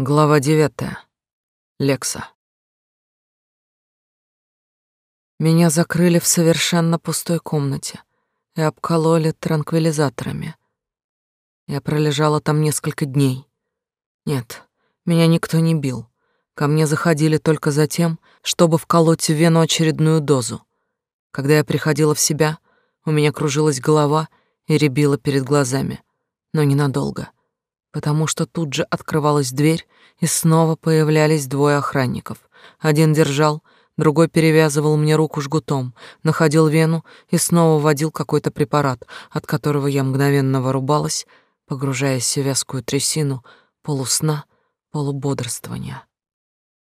Глава девятая. Лекса. Меня закрыли в совершенно пустой комнате и обкололи транквилизаторами. Я пролежала там несколько дней. Нет, меня никто не бил. Ко мне заходили только за тем, чтобы вколоть в вену очередную дозу. Когда я приходила в себя, у меня кружилась голова и рябила перед глазами, но ненадолго — потому что тут же открывалась дверь, и снова появлялись двое охранников. Один держал, другой перевязывал мне руку жгутом, находил вену и снова вводил какой-то препарат, от которого я мгновенно вырубалась, погружаясь в вязкую трясину полусна, полубодрствования.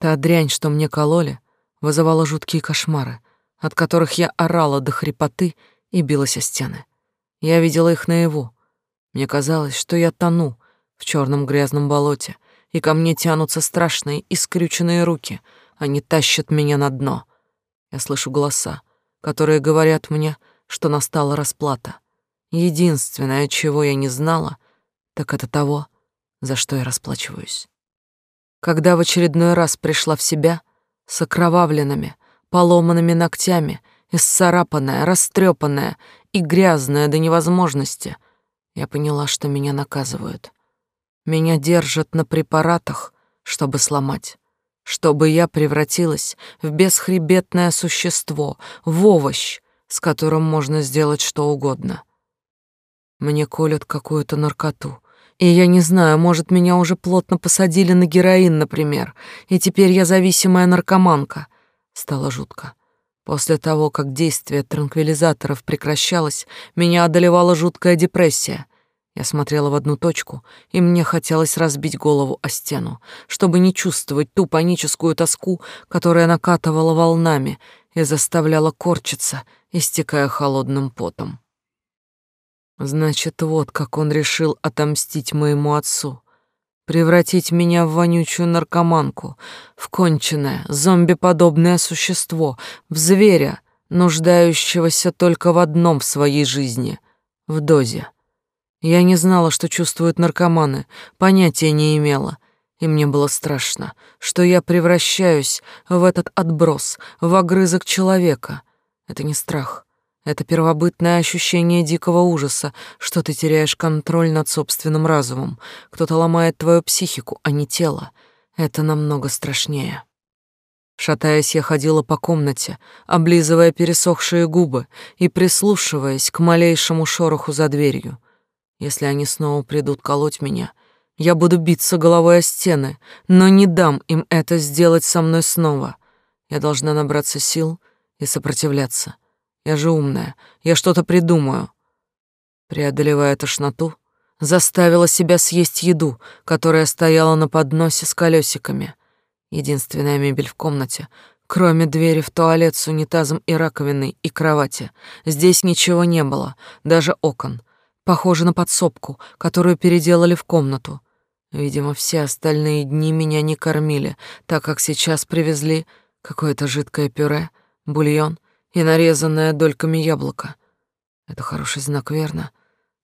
Та дрянь, что мне кололи, вызывала жуткие кошмары, от которых я орала до хрипоты и билась о стены. Я видела их наяву. Мне казалось, что я тону, в черном грязном болоте, и ко мне тянутся страшные искрюченные руки. Они тащат меня на дно. Я слышу голоса, которые говорят мне, что настала расплата. Единственное, чего я не знала, так это того, за что я расплачиваюсь. Когда в очередной раз пришла в себя, с окровавленными, поломанными ногтями, исцарапанная, растрепанная и грязная до невозможности, я поняла, что меня наказывают. Меня держат на препаратах, чтобы сломать, чтобы я превратилась в бесхребетное существо, в овощ, с которым можно сделать что угодно. Мне колют какую-то наркоту, и я не знаю, может, меня уже плотно посадили на героин, например, и теперь я зависимая наркоманка. Стало жутко. После того, как действие транквилизаторов прекращалось, меня одолевала жуткая депрессия — я смотрела в одну точку, и мне хотелось разбить голову о стену, чтобы не чувствовать ту паническую тоску, которая накатывала волнами и заставляла корчиться, истекая холодным потом. Значит, вот как он решил отомстить моему отцу. Превратить меня в вонючую наркоманку, в конченное, зомбиподобное существо, в зверя, нуждающегося только в одном в своей жизни — в дозе. Я не знала, что чувствуют наркоманы, понятия не имела. И мне было страшно, что я превращаюсь в этот отброс, в огрызок человека. Это не страх. Это первобытное ощущение дикого ужаса, что ты теряешь контроль над собственным разумом. Кто-то ломает твою психику, а не тело. Это намного страшнее. Шатаясь, я ходила по комнате, облизывая пересохшие губы и прислушиваясь к малейшему шороху за дверью. Если они снова придут колоть меня, я буду биться головой о стены, но не дам им это сделать со мной снова. Я должна набраться сил и сопротивляться. Я же умная, я что-то придумаю. Преодолевая тошноту, заставила себя съесть еду, которая стояла на подносе с колесиками. Единственная мебель в комнате, кроме двери в туалет с унитазом и раковиной и кровати. Здесь ничего не было, даже окон — Похоже на подсобку, которую переделали в комнату. Видимо, все остальные дни меня не кормили, так как сейчас привезли какое-то жидкое пюре, бульон и нарезанное дольками яблоко. Это хороший знак, верно?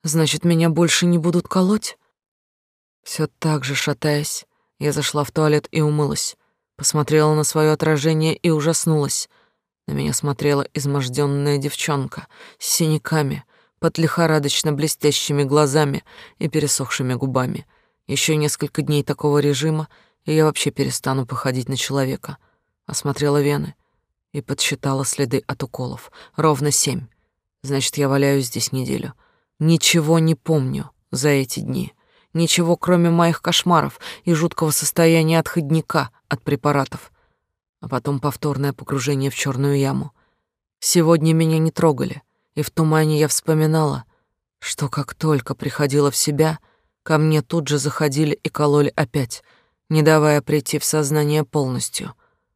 Значит, меня больше не будут колоть? Все так же шатаясь, я зашла в туалет и умылась, посмотрела на свое отражение и ужаснулась. На меня смотрела изможденная девчонка с синяками, под лихорадочно блестящими глазами и пересохшими губами. Еще несколько дней такого режима, и я вообще перестану походить на человека. Осмотрела вены и подсчитала следы от уколов. Ровно семь. Значит, я валяюсь здесь неделю. Ничего не помню за эти дни. Ничего, кроме моих кошмаров и жуткого состояния отходника от препаратов. А потом повторное погружение в черную яму. Сегодня меня не трогали — и в тумане я вспоминала, что как только приходила в себя, ко мне тут же заходили и кололи опять, не давая прийти в сознание полностью.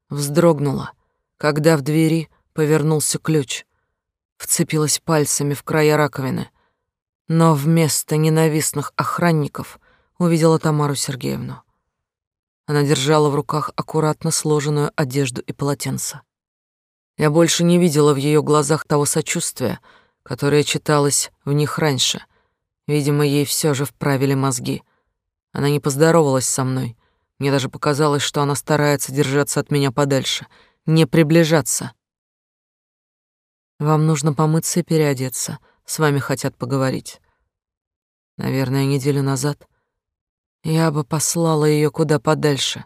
Вздрогнула, когда в двери повернулся ключ, вцепилась пальцами в края раковины, но вместо ненавистных охранников увидела Тамару Сергеевну. Она держала в руках аккуратно сложенную одежду и полотенце. Я больше не видела в ее глазах того сочувствия, которое читалось в них раньше. Видимо, ей все же вправили мозги. Она не поздоровалась со мной, Мне даже показалось, что она старается держаться от меня подальше, не приближаться. Вам нужно помыться и переодеться. С вами хотят поговорить. Наверное, неделю назад я бы послала ее куда подальше,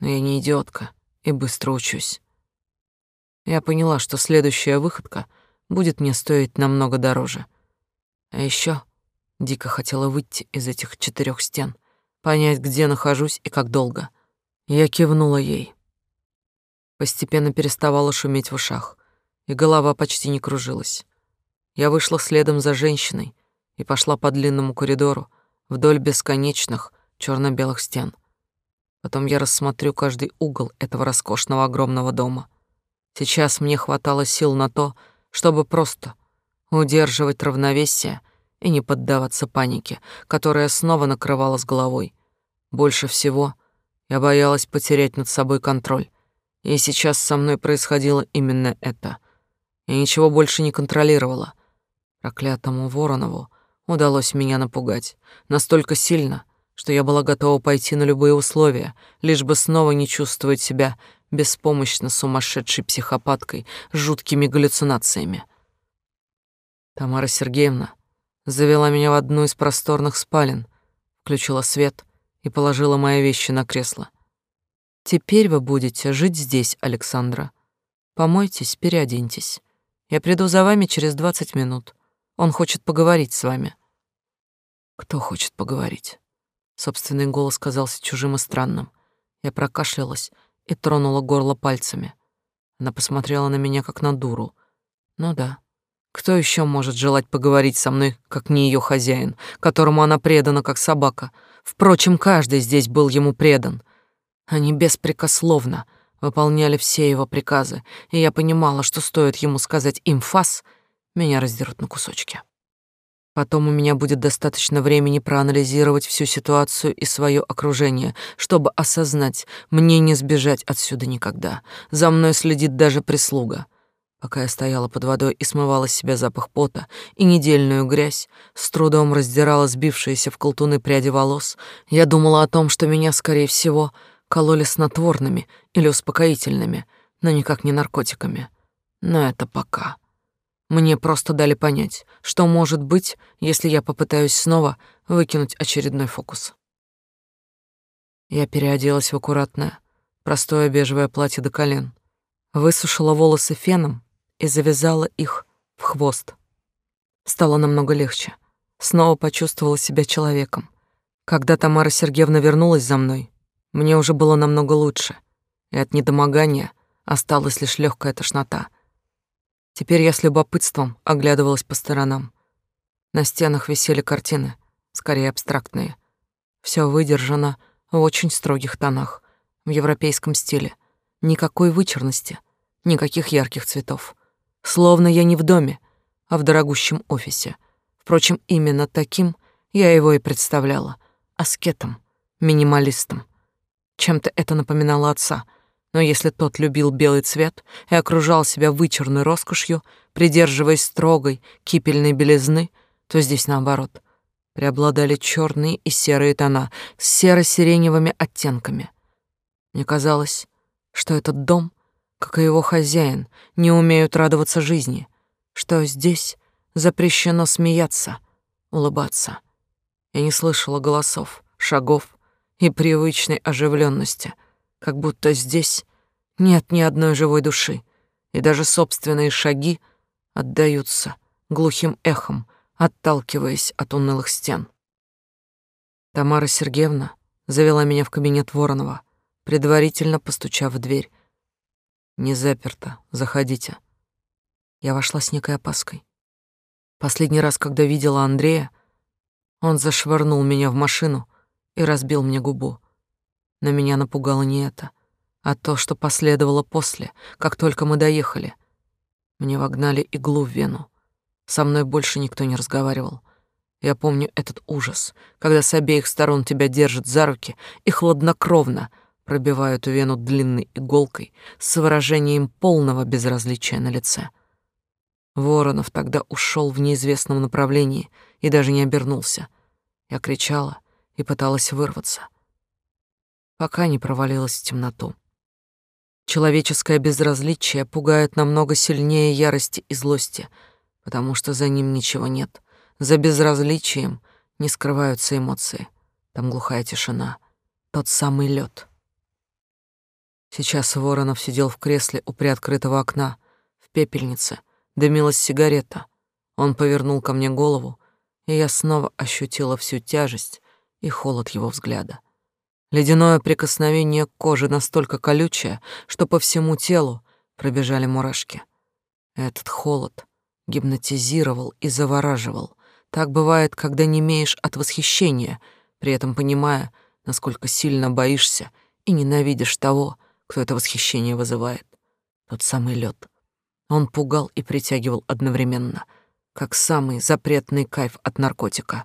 но я не идиотка и быстро учусь. Я поняла, что следующая выходка будет мне стоить намного дороже. А еще дико хотела выйти из этих четырех стен, понять, где нахожусь и как долго. Я кивнула ей. Постепенно переставала шуметь в ушах, и голова почти не кружилась. Я вышла следом за женщиной и пошла по длинному коридору вдоль бесконечных черно белых стен. Потом я рассмотрю каждый угол этого роскошного огромного дома. Сейчас мне хватало сил на то, чтобы просто удерживать равновесие и не поддаваться панике, которая снова накрывала с головой. Больше всего я боялась потерять над собой контроль. И сейчас со мной происходило именно это. Я ничего больше не контролировала. Проклятому Воронову удалось меня напугать настолько сильно, что я была готова пойти на любые условия, лишь бы снова не чувствовать себя беспомощно сумасшедшей психопаткой с жуткими галлюцинациями. Тамара Сергеевна завела меня в одну из просторных спален, включила свет и положила мои вещи на кресло. «Теперь вы будете жить здесь, Александра. Помойтесь, переоденьтесь. Я приду за вами через двадцать минут. Он хочет поговорить с вами». «Кто хочет поговорить?» Собственный голос казался чужим и странным. Я прокашлялась и тронула горло пальцами. Она посмотрела на меня, как на дуру. Ну да. Кто еще может желать поговорить со мной, как не ее хозяин, которому она предана, как собака? Впрочем, каждый здесь был ему предан. Они беспрекословно выполняли все его приказы, и я понимала, что стоит ему сказать им фас, меня раздерут на кусочки. Потом у меня будет достаточно времени проанализировать всю ситуацию и свое окружение, чтобы осознать, мне не сбежать отсюда никогда. За мной следит даже прислуга. Пока я стояла под водой и смывала с себя запах пота и недельную грязь, с трудом раздирала сбившиеся в колтуны пряди волос, я думала о том, что меня, скорее всего, кололи снотворными или успокоительными, но никак не наркотиками. Но это пока. Мне просто дали понять, что может быть, если я попытаюсь снова выкинуть очередной фокус. Я переоделась в аккуратное, простое бежевое платье до колен, высушила волосы феном и завязала их в хвост. Стало намного легче. Снова почувствовала себя человеком. Когда Тамара Сергеевна вернулась за мной, мне уже было намного лучше, и от недомогания осталась лишь легкая тошнота — Теперь я с любопытством оглядывалась по сторонам. На стенах висели картины, скорее абстрактные. Все выдержано в очень строгих тонах, в европейском стиле. Никакой вычурности, никаких ярких цветов. Словно я не в доме, а в дорогущем офисе. Впрочем, именно таким я его и представляла. Аскетом, минималистом. Чем-то это напоминало отца — но если тот любил белый цвет и окружал себя вычурной роскошью, придерживаясь строгой кипельной белизны, то здесь наоборот. Преобладали черные и серые тона с серо-сиреневыми оттенками. Мне казалось, что этот дом, как и его хозяин, не умеют радоваться жизни, что здесь запрещено смеяться, улыбаться. Я не слышала голосов, шагов и привычной оживленности — как будто здесь нет ни одной живой души, и даже собственные шаги отдаются глухим эхом, отталкиваясь от унылых стен. Тамара Сергеевна завела меня в кабинет Воронова, предварительно постучав в дверь. «Не заперто, заходите». Я вошла с некой опаской. Последний раз, когда видела Андрея, он зашвырнул меня в машину и разбил мне губу. Но меня напугало не это, а то, что последовало после, как только мы доехали. Мне вогнали иглу в вену. Со мной больше никто не разговаривал. Я помню этот ужас, когда с обеих сторон тебя держат за руки и хладнокровно пробивают вену длинной иголкой с выражением полного безразличия на лице. Воронов тогда ушел в неизвестном направлении и даже не обернулся. Я кричала и пыталась вырваться. Пока не провалилась в темноту. Человеческое безразличие пугает намного сильнее ярости и злости, потому что за ним ничего нет. За безразличием не скрываются эмоции. Там глухая тишина, тот самый лед. Сейчас Воронов сидел в кресле у приоткрытого окна, в пепельнице, дымилась сигарета. Он повернул ко мне голову, и я снова ощутила всю тяжесть и холод его взгляда. Ледяное прикосновение к коже настолько колючее, что по всему телу пробежали мурашки. Этот холод гипнотизировал и завораживал. Так бывает, когда не имеешь от восхищения, при этом понимая, насколько сильно боишься и ненавидишь того, кто это восхищение вызывает. Тот самый лед. Он пугал и притягивал одновременно, как самый запретный кайф от наркотика.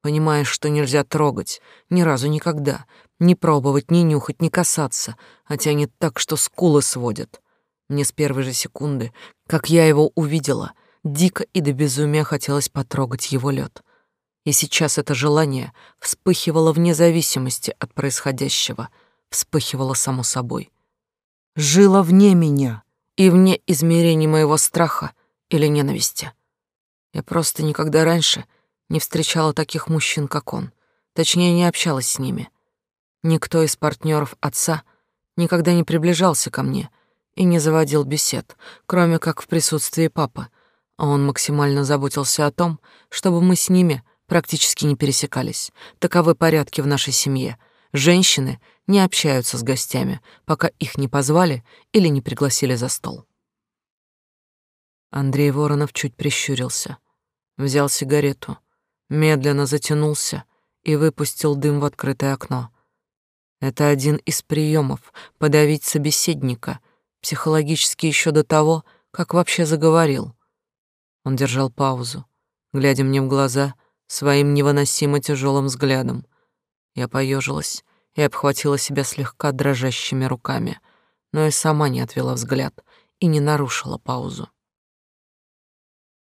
Понимаешь, что нельзя трогать, ни разу никогда, не пробовать, не нюхать, не касаться, а тянет так, что скулы сводят. Мне с первой же секунды, как я его увидела, дико и до безумия хотелось потрогать его лед. И сейчас это желание вспыхивало вне зависимости от происходящего, вспыхивало само собой. Жило вне меня и вне измерений моего страха или ненависти. Я просто никогда раньше не встречала таких мужчин, как он. Точнее, не общалась с ними. Никто из партнеров отца никогда не приближался ко мне и не заводил бесед, кроме как в присутствии папы, а он максимально заботился о том, чтобы мы с ними практически не пересекались. Таковы порядки в нашей семье. Женщины не общаются с гостями, пока их не позвали или не пригласили за стол. Андрей Воронов чуть прищурился, взял сигарету, медленно затянулся и выпустил дым в открытое окно. Это один из приемов подавить собеседника, психологически еще до того, как вообще заговорил. Он держал паузу, глядя мне в глаза своим невыносимо тяжелым взглядом. Я поежилась и обхватила себя слегка дрожащими руками, но и сама не отвела взгляд и не нарушила паузу.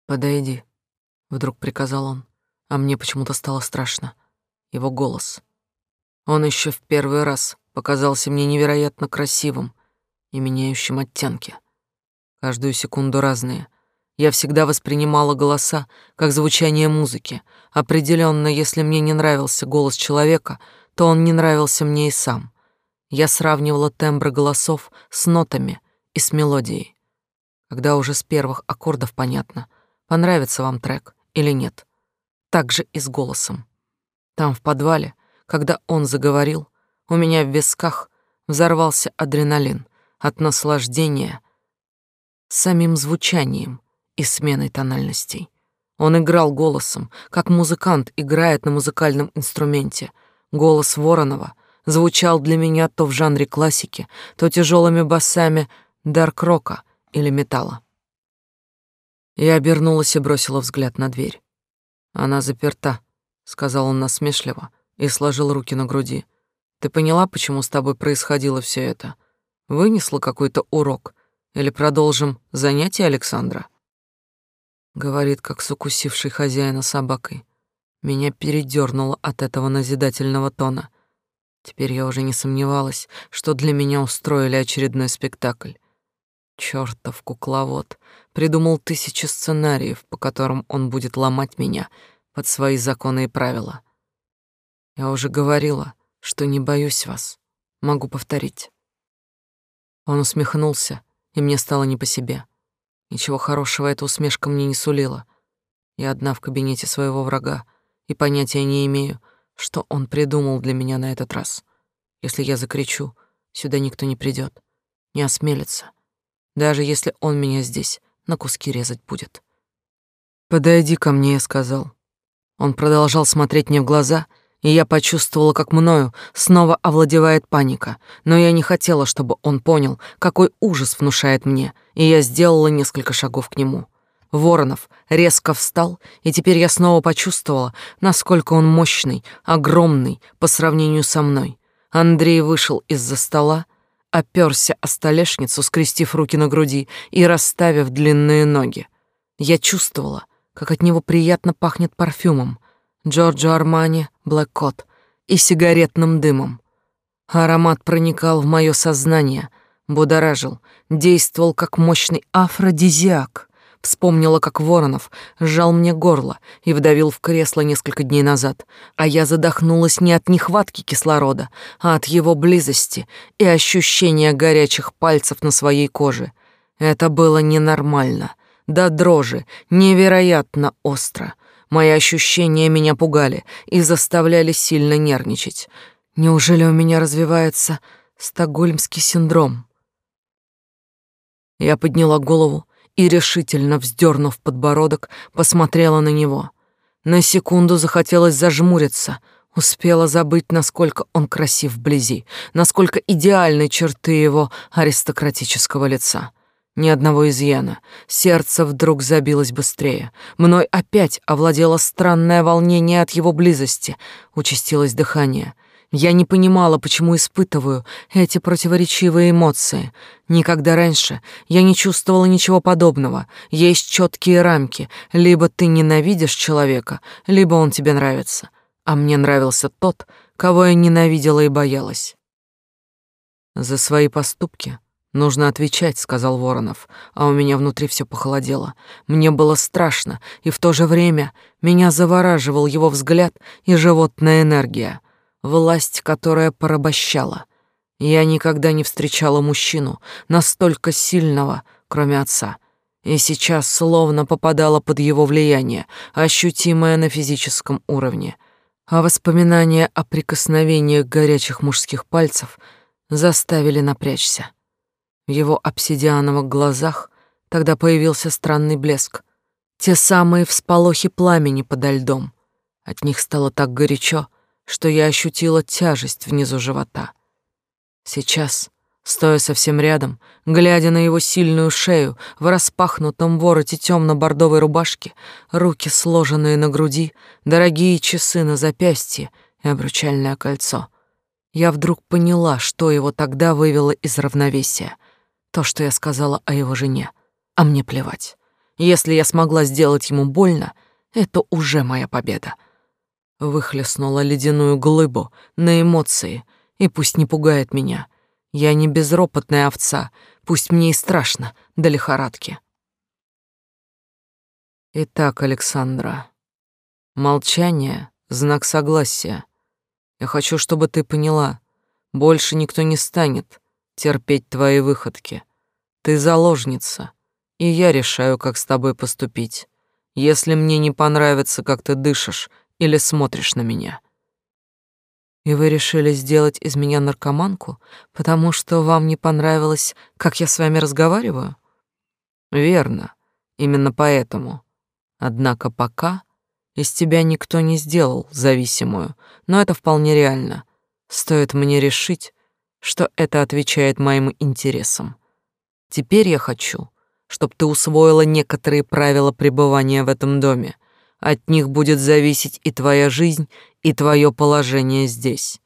«Подойди», — вдруг приказал он, а мне почему-то стало страшно. Его голос. Он еще в первый раз показался мне невероятно красивым и меняющим оттенки. Каждую секунду разные. Я всегда воспринимала голоса как звучание музыки. Определенно, если мне не нравился голос человека, то он не нравился мне и сам. Я сравнивала тембры голосов с нотами и с мелодией. Когда уже с первых аккордов понятно, понравится вам трек или нет так же и с голосом. Там, в подвале, когда он заговорил, у меня в висках взорвался адреналин от наслаждения самим звучанием и сменой тональностей. Он играл голосом, как музыкант играет на музыкальном инструменте. Голос Воронова звучал для меня то в жанре классики, то тяжелыми басами дарк-рока или металла. Я обернулась и бросила взгляд на дверь. Она заперта, сказал он насмешливо и сложил руки на груди. Ты поняла, почему с тобой происходило все это? Вынесла какой-то урок или продолжим занятие Александра? Говорит, как с укусившей хозяина собакой. Меня передёрнуло от этого назидательного тона. Теперь я уже не сомневалась, что для меня устроили очередной спектакль. Чёртов кукловод придумал тысячи сценариев, по которым он будет ломать меня под свои законы и правила. Я уже говорила, что не боюсь вас. Могу повторить. Он усмехнулся, и мне стало не по себе. Ничего хорошего эта усмешка мне не сулила. Я одна в кабинете своего врага и понятия не имею, что он придумал для меня на этот раз. Если я закричу, сюда никто не придет, не осмелится даже если он меня здесь на куски резать будет. «Подойди ко мне», — я сказал. Он продолжал смотреть мне в глаза, и я почувствовала, как мною снова овладевает паника, но я не хотела, чтобы он понял, какой ужас внушает мне, и я сделала несколько шагов к нему. Воронов резко встал, и теперь я снова почувствовала, насколько он мощный, огромный по сравнению со мной. Андрей вышел из-за стола, оперся о столешницу, скрестив руки на груди и расставив длинные ноги. Я чувствовала, как от него приятно пахнет парфюмом, Джорджо Армани, Блэк Кот и сигаретным дымом. Аромат проникал в мое сознание, будоражил, действовал как мощный афродизиак. Вспомнила, как Воронов сжал мне горло и вдавил в кресло несколько дней назад, а я задохнулась не от нехватки кислорода, а от его близости и ощущения горячих пальцев на своей коже. Это было ненормально, до дрожи, невероятно остро. Мои ощущения меня пугали и заставляли сильно нервничать. Неужели у меня развивается стокгольмский синдром? Я подняла голову и, решительно вздернув подбородок, посмотрела на него. На секунду захотелось зажмуриться, успела забыть, насколько он красив вблизи, насколько идеальны черты его аристократического лица. Ни одного изъяна. Сердце вдруг забилось быстрее. Мной опять овладело странное волнение от его близости. Участилось дыхание — я не понимала, почему испытываю эти противоречивые эмоции. Никогда раньше я не чувствовала ничего подобного. Есть четкие рамки. Либо ты ненавидишь человека, либо он тебе нравится. А мне нравился тот, кого я ненавидела и боялась. За свои поступки нужно отвечать, сказал Воронов, а у меня внутри все похолодело. Мне было страшно, и в то же время меня завораживал его взгляд и животная энергия власть, которая порабощала. Я никогда не встречала мужчину настолько сильного, кроме отца, и сейчас словно попадала под его влияние, ощутимое на физическом уровне. А воспоминания о прикосновениях горячих мужских пальцев заставили напрячься. В его обсидиановых глазах тогда появился странный блеск. Те самые всполохи пламени подо льдом. От них стало так горячо, что я ощутила тяжесть внизу живота. Сейчас, стоя совсем рядом, глядя на его сильную шею в распахнутом вороте темно-бордовой рубашки, руки сложенные на груди, дорогие часы на запястье и обручальное кольцо, я вдруг поняла, что его тогда вывело из равновесия. То, что я сказала о его жене. А мне плевать. Если я смогла сделать ему больно, это уже моя победа выхлестнула ледяную глыбу на эмоции, и пусть не пугает меня. Я не безропотная овца, пусть мне и страшно до лихорадки. Итак, Александра, молчание — знак согласия. Я хочу, чтобы ты поняла, больше никто не станет терпеть твои выходки. Ты заложница, и я решаю, как с тобой поступить. Если мне не понравится, как ты дышишь или смотришь на меня. И вы решили сделать из меня наркоманку, потому что вам не понравилось, как я с вами разговариваю? Верно, именно поэтому. Однако пока из тебя никто не сделал зависимую, но это вполне реально. Стоит мне решить, что это отвечает моим интересам. Теперь я хочу, чтобы ты усвоила некоторые правила пребывания в этом доме, от них будет зависеть и твоя жизнь, и твое положение здесь.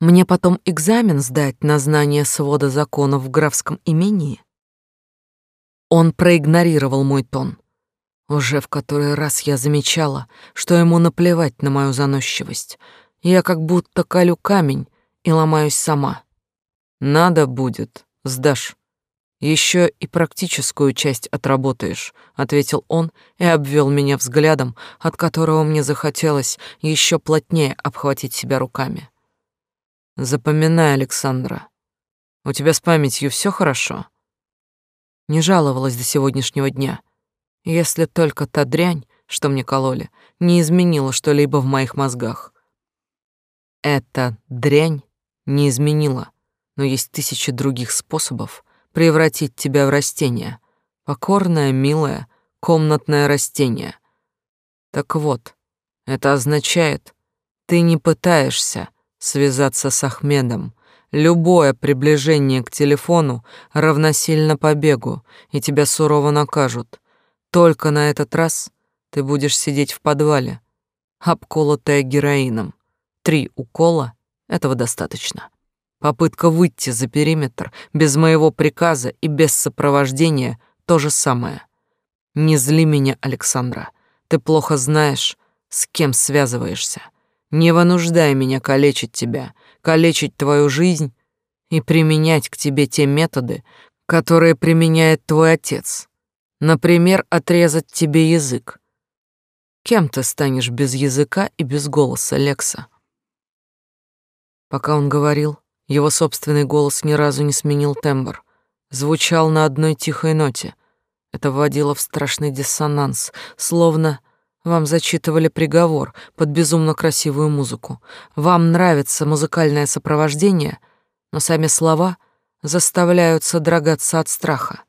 Мне потом экзамен сдать на знание свода законов в графском имении? Он проигнорировал мой тон. Уже в который раз я замечала, что ему наплевать на мою заносчивость. Я как будто колю камень и ломаюсь сама. Надо будет, сдашь. Еще и практическую часть отработаешь, ответил он и обвел меня взглядом, от которого мне захотелось еще плотнее обхватить себя руками. Запоминай, Александра. У тебя с памятью все хорошо? Не жаловалась до сегодняшнего дня. Если только та дрянь, что мне кололи, не изменила что-либо в моих мозгах. Эта дрянь не изменила, но есть тысячи других способов, превратить тебя в растение. Покорное, милое, комнатное растение. Так вот, это означает, ты не пытаешься связаться с Ахмедом. Любое приближение к телефону равносильно побегу, и тебя сурово накажут. Только на этот раз ты будешь сидеть в подвале, обколотая героином. Три укола — этого достаточно. Попытка выйти за периметр без моего приказа и без сопровождения — то же самое. Не зли меня, Александра. Ты плохо знаешь, с кем связываешься. Не вынуждай меня калечить тебя, калечить твою жизнь и применять к тебе те методы, которые применяет твой отец. Например, отрезать тебе язык. Кем ты станешь без языка и без голоса, Лекса? Пока он говорил, его собственный голос ни разу не сменил тембр, звучал на одной тихой ноте. Это вводило в страшный диссонанс, словно вам зачитывали приговор под безумно красивую музыку. Вам нравится музыкальное сопровождение, но сами слова заставляют содрогаться от страха.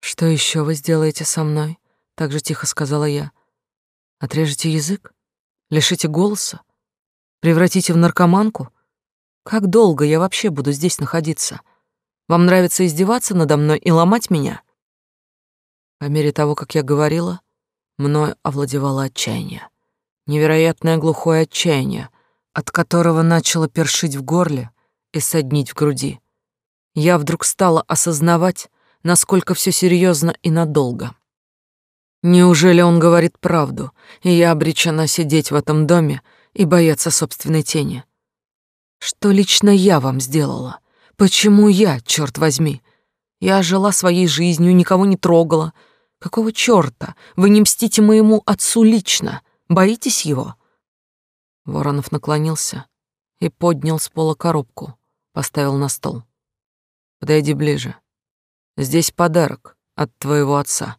«Что еще вы сделаете со мной?» — так же тихо сказала я. «Отрежете язык? Лишите голоса? Превратите в наркоманку? Как долго я вообще буду здесь находиться? Вам нравится издеваться надо мной и ломать меня?» По мере того, как я говорила, мною овладевало отчаяние. Невероятное глухое отчаяние, от которого начало першить в горле и соднить в груди. Я вдруг стала осознавать, насколько все серьезно и надолго. Неужели он говорит правду, и я обречена сидеть в этом доме и бояться собственной тени? Что лично я вам сделала? Почему я, черт возьми? Я жила своей жизнью, никого не трогала, Какого чёрта? Вы не мстите моему отцу лично? Боитесь его?» Воронов наклонился и поднял с пола коробку, поставил на стол. «Подойди ближе. Здесь подарок от твоего отца».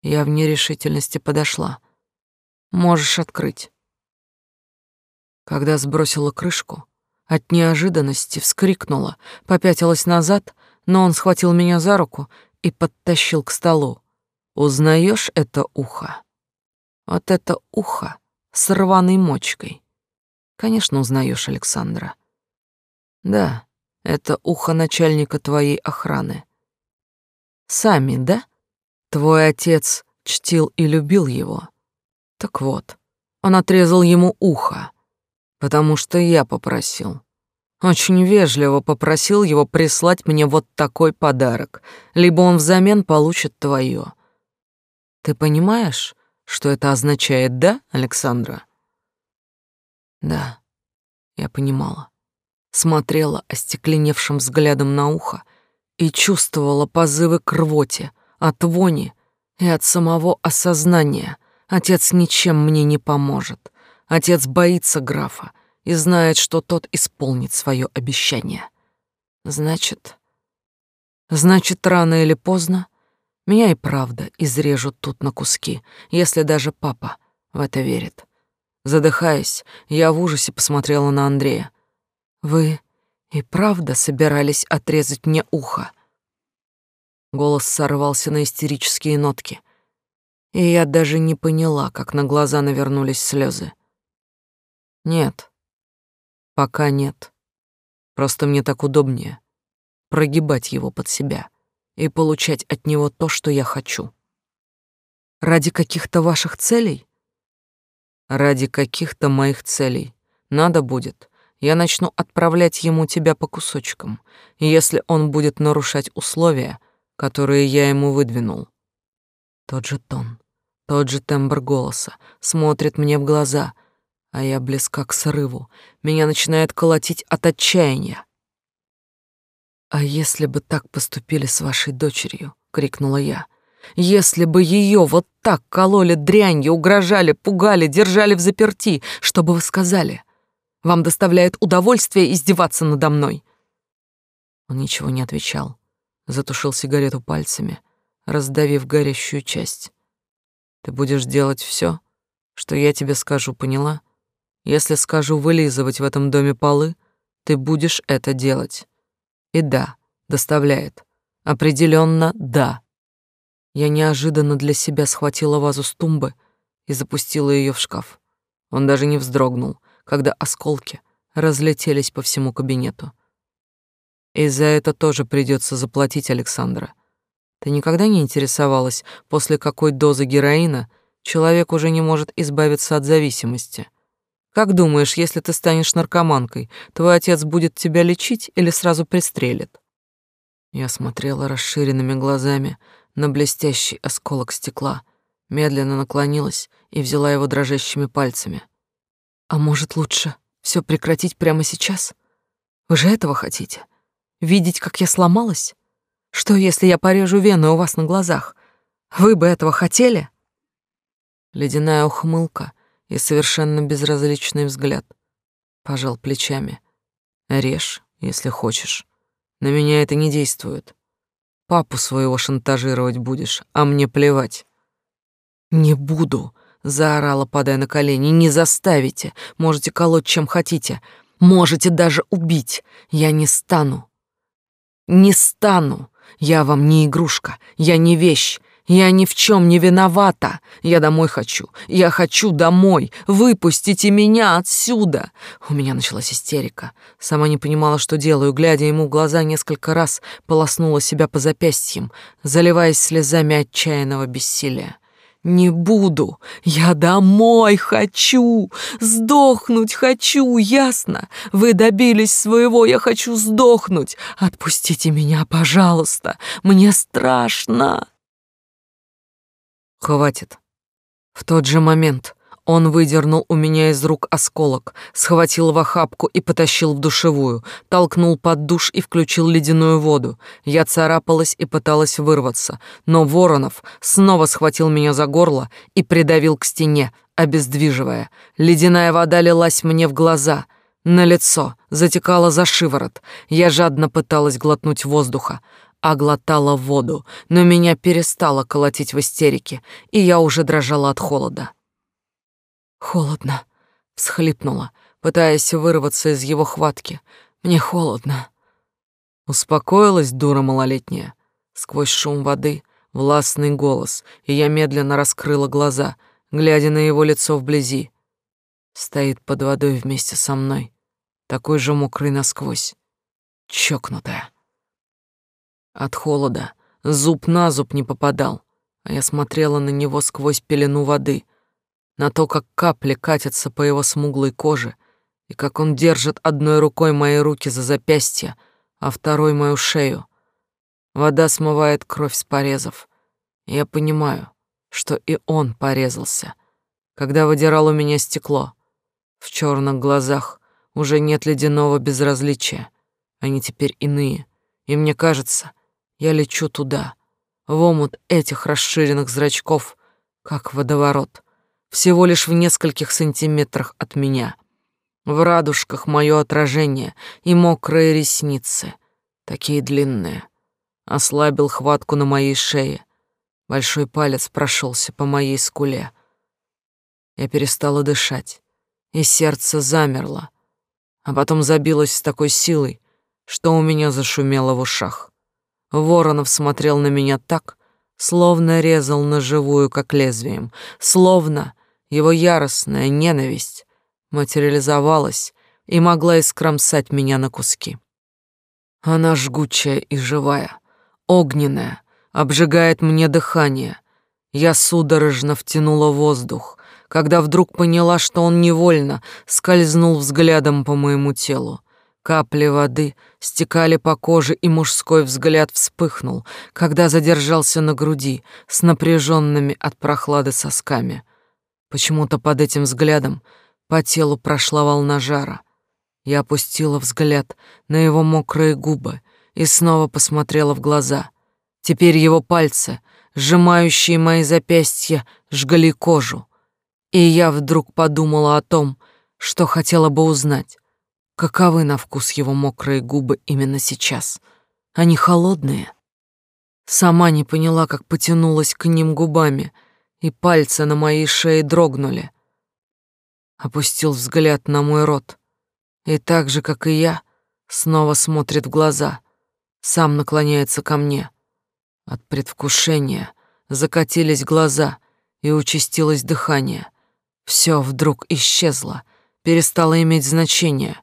Я в нерешительности подошла. «Можешь открыть». Когда сбросила крышку, от неожиданности вскрикнула, попятилась назад, но он схватил меня за руку и подтащил к столу. Узнаешь это ухо? Вот это ухо с рваной мочкой. Конечно, узнаешь, Александра. Да, это ухо начальника твоей охраны. Сами, да? Твой отец чтил и любил его. Так вот, он отрезал ему ухо, потому что я попросил. Очень вежливо попросил его прислать мне вот такой подарок, либо он взамен получит твое. Ты понимаешь, что это означает, да, Александра? Да, я понимала. Смотрела остекленевшим взглядом на ухо и чувствовала позывы к рвоте от вони и от самого осознания. Отец ничем мне не поможет. Отец боится графа и знает, что тот исполнит свое обещание. Значит, значит, рано или поздно меня и правда изрежут тут на куски, если даже папа в это верит. Задыхаясь, я в ужасе посмотрела на Андрея. «Вы и правда собирались отрезать мне ухо?» Голос сорвался на истерические нотки, и я даже не поняла, как на глаза навернулись слезы. «Нет, пока нет. Просто мне так удобнее прогибать его под себя» и получать от него то, что я хочу. Ради каких-то ваших целей? Ради каких-то моих целей. Надо будет, я начну отправлять ему тебя по кусочкам, если он будет нарушать условия, которые я ему выдвинул. Тот же тон, тот же тембр голоса, смотрит мне в глаза, а я близка к срыву, меня начинает колотить от отчаяния. «А если бы так поступили с вашей дочерью?» — крикнула я. «Если бы ее вот так кололи дрянью, угрожали, пугали, держали в заперти, что бы вы сказали? Вам доставляет удовольствие издеваться надо мной?» Он ничего не отвечал, затушил сигарету пальцами, раздавив горящую часть. «Ты будешь делать все, что я тебе скажу, поняла? Если скажу вылизывать в этом доме полы, ты будешь это делать. И да, доставляет. Определенно, да. Я неожиданно для себя схватила вазу с тумбы и запустила ее в шкаф. Он даже не вздрогнул, когда осколки разлетелись по всему кабинету. И за это тоже придется заплатить, Александра. Ты никогда не интересовалась, после какой дозы героина человек уже не может избавиться от зависимости? Как думаешь, если ты станешь наркоманкой, твой отец будет тебя лечить или сразу пристрелит?» Я смотрела расширенными глазами на блестящий осколок стекла, медленно наклонилась и взяла его дрожащими пальцами. «А может, лучше Все прекратить прямо сейчас? Вы же этого хотите? Видеть, как я сломалась? Что, если я порежу вены у вас на глазах? Вы бы этого хотели? Ледяная ухмылка и совершенно безразличный взгляд. Пожал плечами. Режь, если хочешь. На меня это не действует. Папу своего шантажировать будешь, а мне плевать. Не буду, заорала, падая на колени. Не заставите. Можете колоть чем хотите. Можете даже убить. Я не стану. Не стану. Я вам не игрушка. Я не вещь. Я ни в чем не виновата. Я домой хочу. Я хочу домой. Выпустите меня отсюда. У меня началась истерика. Сама не понимала, что делаю, глядя ему в глаза несколько раз, полоснула себя по запястьям, заливаясь слезами отчаянного бессилия. Не буду. Я домой хочу. Сдохнуть хочу, ясно? Вы добились своего, я хочу сдохнуть. Отпустите меня, пожалуйста. Мне страшно. Хватит. В тот же момент он выдернул у меня из рук осколок, схватил в охапку и потащил в душевую, толкнул под душ и включил ледяную воду. Я царапалась и пыталась вырваться, но Воронов снова схватил меня за горло и придавил к стене, обездвиживая. Ледяная вода лилась мне в глаза, на лицо, затекала за шиворот. Я жадно пыталась глотнуть воздуха а глотала воду, но меня перестало колотить в истерике, и я уже дрожала от холода. «Холодно», — всхлипнула, пытаясь вырваться из его хватки. «Мне холодно». Успокоилась дура малолетняя. Сквозь шум воды властный голос, и я медленно раскрыла глаза, глядя на его лицо вблизи. Стоит под водой вместе со мной, такой же мокрый насквозь, чокнутая. От холода зуб на зуб не попадал, а я смотрела на него сквозь пелену воды, на то, как капли катятся по его смуглой коже, и как он держит одной рукой мои руки за запястья, а второй мою шею. Вода смывает кровь с порезов. Я понимаю, что и он порезался, когда выдирал у меня стекло. В черных глазах уже нет ледяного безразличия. Они теперь иные. И мне кажется, я лечу туда, в омут этих расширенных зрачков, как водоворот, всего лишь в нескольких сантиметрах от меня. В радужках мое отражение и мокрые ресницы, такие длинные. Ослабил хватку на моей шее. Большой палец прошелся по моей скуле. Я перестала дышать, и сердце замерло, а потом забилось с такой силой, что у меня зашумело в ушах. Воронов смотрел на меня так, словно резал на живую, как лезвием, словно его яростная ненависть материализовалась и могла искромсать меня на куски. Она жгучая и живая, огненная, обжигает мне дыхание. Я судорожно втянула воздух, когда вдруг поняла, что он невольно скользнул взглядом по моему телу. Капли воды стекали по коже, и мужской взгляд вспыхнул, когда задержался на груди с напряженными от прохлады сосками. Почему-то под этим взглядом по телу прошла волна жара. Я опустила взгляд на его мокрые губы и снова посмотрела в глаза. Теперь его пальцы, сжимающие мои запястья, жгли кожу. И я вдруг подумала о том, что хотела бы узнать. Каковы на вкус его мокрые губы именно сейчас? Они холодные? Сама не поняла, как потянулась к ним губами, и пальцы на моей шее дрогнули. Опустил взгляд на мой рот, и так же, как и я, снова смотрит в глаза, сам наклоняется ко мне. От предвкушения закатились глаза и участилось дыхание. Все вдруг исчезло, перестало иметь значение.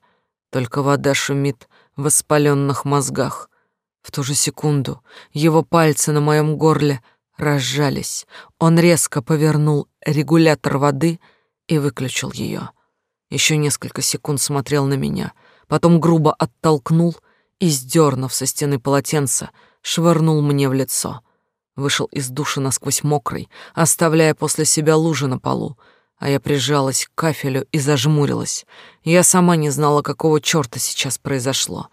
Только вода шумит в воспаленных мозгах. В ту же секунду его пальцы на моем горле разжались. Он резко повернул регулятор воды и выключил ее. Еще несколько секунд смотрел на меня, потом грубо оттолкнул и, сдернув со стены полотенца, швырнул мне в лицо. Вышел из душа насквозь мокрый, оставляя после себя лужи на полу, а я прижалась к кафелю и зажмурилась. Я сама не знала, какого чёрта сейчас произошло.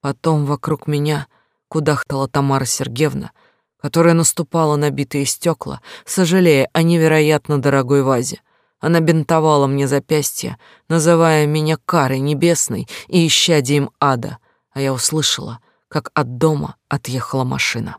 Потом вокруг меня кудахтала Тамара Сергеевна, которая наступала на битые стекла, сожалея о невероятно дорогой вазе. Она бинтовала мне запястье, называя меня карой небесной и исчадием ада, а я услышала, как от дома отъехала машина.